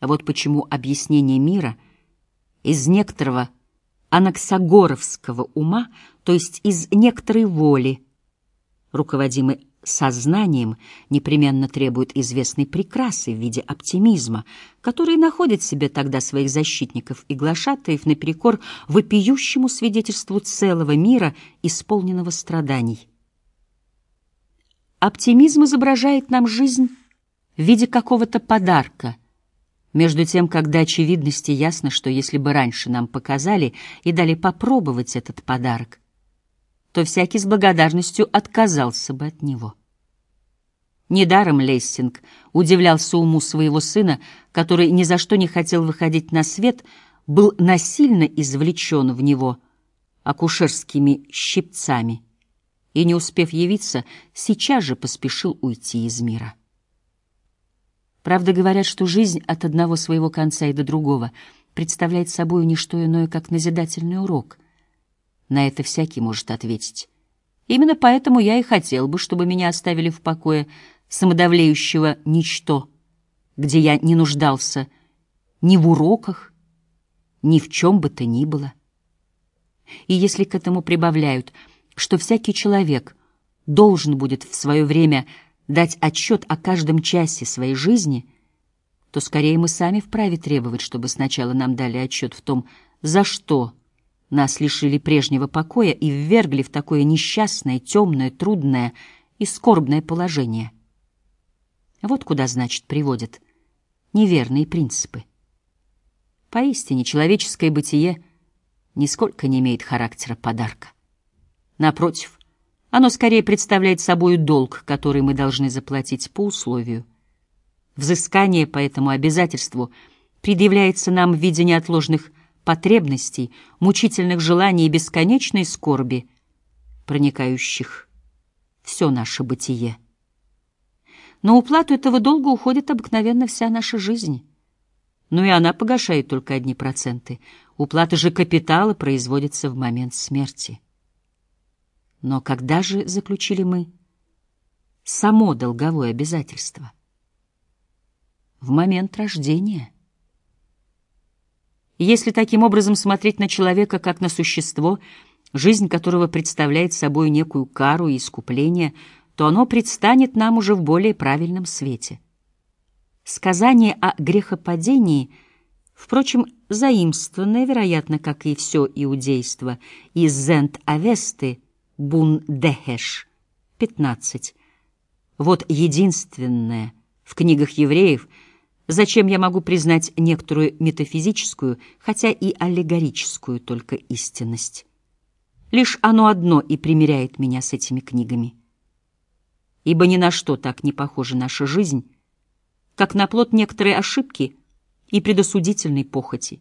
А вот почему объяснение мира из некоторого анаксагоровского ума, то есть из некоторой воли, руководимой сознанием, непременно требует известной прекрасы в виде оптимизма, который находит себе тогда своих защитников и глашатаев наперекор вопиющему свидетельству целого мира, исполненного страданий. Оптимизм изображает нам жизнь в виде какого-то подарка, между тем, когда очевидности ясно, что если бы раньше нам показали и дали попробовать этот подарок, то всякий с благодарностью отказался бы от него. Недаром Лессинг удивлялся уму своего сына, который ни за что не хотел выходить на свет, был насильно извлечен в него акушерскими щипцами и, не успев явиться, сейчас же поспешил уйти из мира. Правда, говорят, что жизнь от одного своего конца и до другого представляет собой не что иное, как назидательный урок. На это всякий может ответить. Именно поэтому я и хотел бы, чтобы меня оставили в покое самодавлеющего ничто, где я не нуждался ни в уроках, ни в чем бы то ни было. И если к этому прибавляют, что всякий человек должен будет в свое время дать отчет о каждом часе своей жизни, то скорее мы сами вправе требовать, чтобы сначала нам дали отчет в том, за что нас лишили прежнего покоя и ввергли в такое несчастное, темное, трудное и скорбное положение. Вот куда, значит, приводят неверные принципы. Поистине, человеческое бытие нисколько не имеет характера подарка. Напротив, оно скорее представляет собой долг, который мы должны заплатить по условию. Взыскание по этому обязательству предъявляется нам в виде неотложных потребностей, мучительных желаний и бесконечной скорби, проникающих все наше бытие. На уплату этого долга уходит обыкновенно вся наша жизнь. Но и она погашает только одни проценты. Уплата же капитала производится в момент смерти. Но когда же заключили мы само долговое обязательство? В момент рождения. Если таким образом смотреть на человека как на существо, жизнь которого представляет собой некую кару и искупление, то оно предстанет нам уже в более правильном свете. Сказание о грехопадении, впрочем, заимствованное, вероятно, как и все иудейство, из Зент-Авесты, Бун-Дехеш, 15. Вот единственное в книгах евреев, зачем я могу признать некоторую метафизическую, хотя и аллегорическую только истинность. Лишь оно одно и примиряет меня с этими книгами. Ибо ни на что так не похожа наша жизнь, как на плод некоторой ошибки и предосудительной похоти.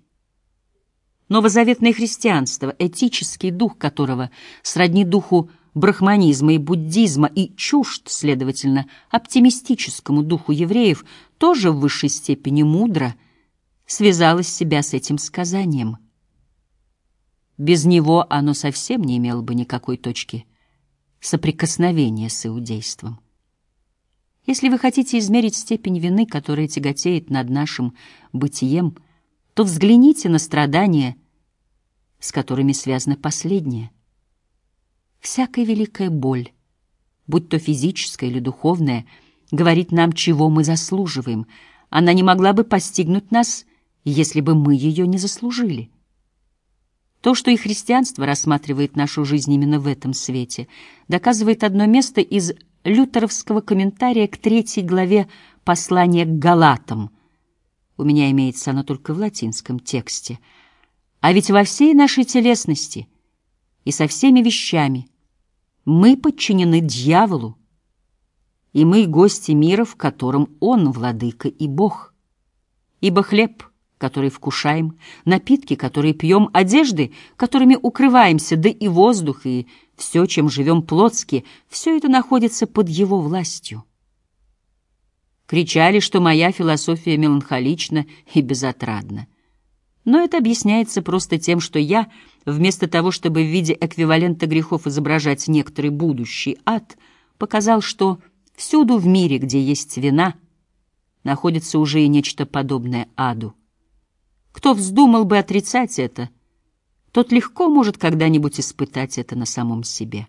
Новозаветное христианство, этический дух которого сродни духу брахманизма и буддизма и чужд, следовательно, оптимистическому духу евреев, тоже в высшей степени мудро связалось себя с этим сказанием. Без него оно совсем не имело бы никакой точки соприкосновения с иудейством. Если вы хотите измерить степень вины, которая тяготеет над нашим бытием, то взгляните на страдания, с которыми связано последнее. Всякая великая боль, будь то физическая или духовная, говорит нам, чего мы заслуживаем. Она не могла бы постигнуть нас, если бы мы ее не заслужили. То, что и христианство рассматривает нашу жизнь именно в этом свете, доказывает одно место из лютеровского комментария к третьей главе послания к Галатам, у меня имеется оно только в латинском тексте. А ведь во всей нашей телесности и со всеми вещами мы подчинены дьяволу, и мы гости мира, в котором он владыка и бог. Ибо хлеб, который вкушаем, напитки, которые пьем, одежды, которыми укрываемся, да и воздух, и все, чем живем плотски, все это находится под его властью. Кричали, что моя философия меланхолична и безотрадна. Но это объясняется просто тем, что я, вместо того, чтобы в виде эквивалента грехов изображать некоторый будущий ад, показал, что всюду в мире, где есть вина, находится уже и нечто подобное аду. Кто вздумал бы отрицать это, тот легко может когда-нибудь испытать это на самом себе.